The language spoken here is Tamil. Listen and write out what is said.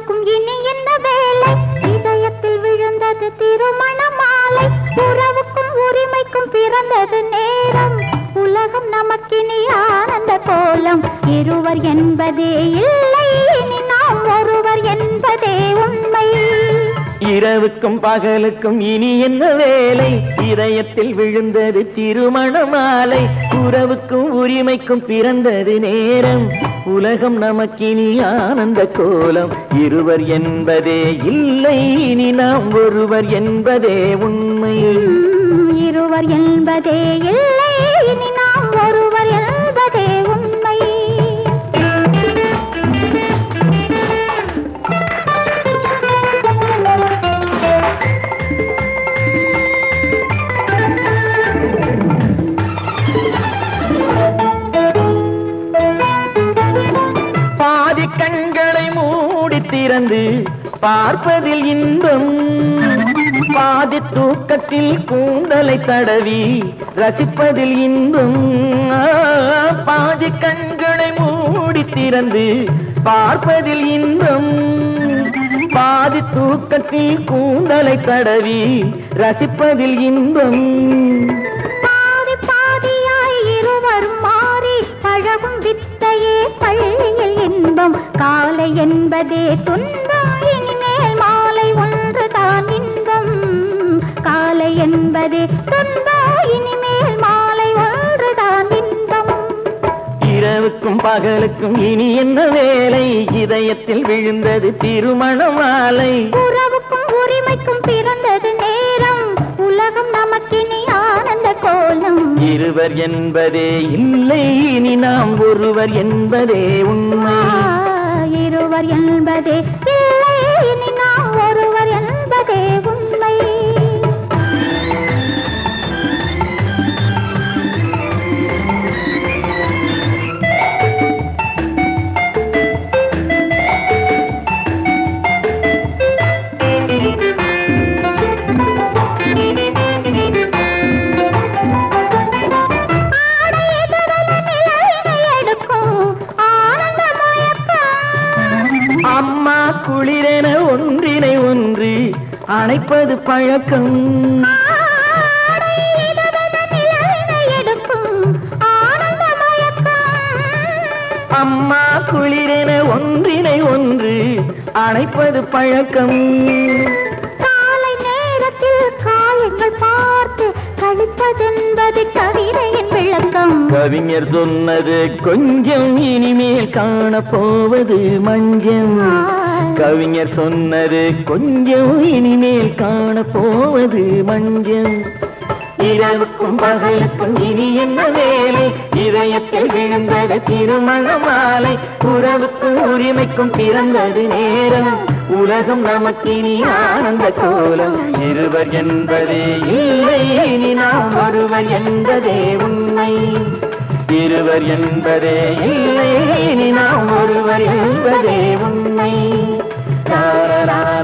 இருக்கும் இனி என்ன வேலை? இதயத்தில் விழுந்தது திருமண மாலை உறவுக்கும் உரிமைக்கும் பிறந்தது நேரம். உலகம் நமக்கினி ஆனந்த கோலம். இருவர் என்பதே இல்லை. இனி நாம் ஒருவர் என்பதே உண்மை. இரவுக்கும் பகலுக்கும் இனி என்ன வேலை? இதயத்தில் விழுந்தது திருமண மாலை உறவுக்கும் உரிமைக்கும் பிறந்தது நேரம். உலகம் நமக்கினி ஆனந்த கோலம். இருவர் என்பதே இல்லை இனி நாம் ஒருவர் என்பதே உண்மை. இருவர் என்பதே இல்லை கண்களை மூடி திறந்து பார்ப்பதில் இன்பம். பாதி தூக்கத்தில் கூந்தலை தடவி ரசிப்பதில் இன்பம். பாதி கண்களை மூடி திறந்து பார்ப்பதில் இன்பம். பாதி தூக்கத்தில் கூந்தலை தடவி ரசிப்பதில் இன்பம். என்பதே துன்பம். இனிமேல் மாலை ஒன்றுதான் இன்பம். காலை என்பதே துன்பம். இனிமேல் மாலை ஒன்றுதான் இன்பம். இரவுக்கும் பகலுக்கும் இனி என்ன வேலை? இதயத்தில் விழுந்தது திருமண மாலை உறவுக்கும் உரிமைக்கும் பிறந்தது நேரம். உலகம் நமக்கினி ஆனந்த கோலம். இருவர் என்பதே இல்லை. இனி நாம் ஒருவர் என்பதே உண்மை. ஒருவர் என்பதே இல்லை நாம் ஒருவர் என்பதே உண்மை. குளிரென ஒன்றினை ஒன்று அணைப்பது பழக்கம். அம்மா குளிரென ஒன்றினை ஒன்று அணைப்பது பழக்கம். காலை நேரத்தில் காயங்கள் பார்த்து கழிப்பதென்பது கவிதையின் கவிஞர் சொன்னது கொஞ்சம் இனிமேல் காண போவது மஞ்சம் கவிஞர் சொன்னது கொஞ்சம் இனிமேல் காண போவது மஞ்சம் இரவுக்கும் பகலுக்கும் இனி என்ன வேலை? இதயத்தில் விழுந்தது திருமண மாலை உறவுக்கும் உரிமைக்கும் பிறந்தது நேரம். உலகம் நமக்கினி ஆனந்த கோலம். இருவர் என்பதே இல்லை இனி நாம் ஒருவர் என்பதே உண்மை. இருவர் என்பதே இல்லை இனி நாம் ஒருவர் என்பதே உண்மை. தாரா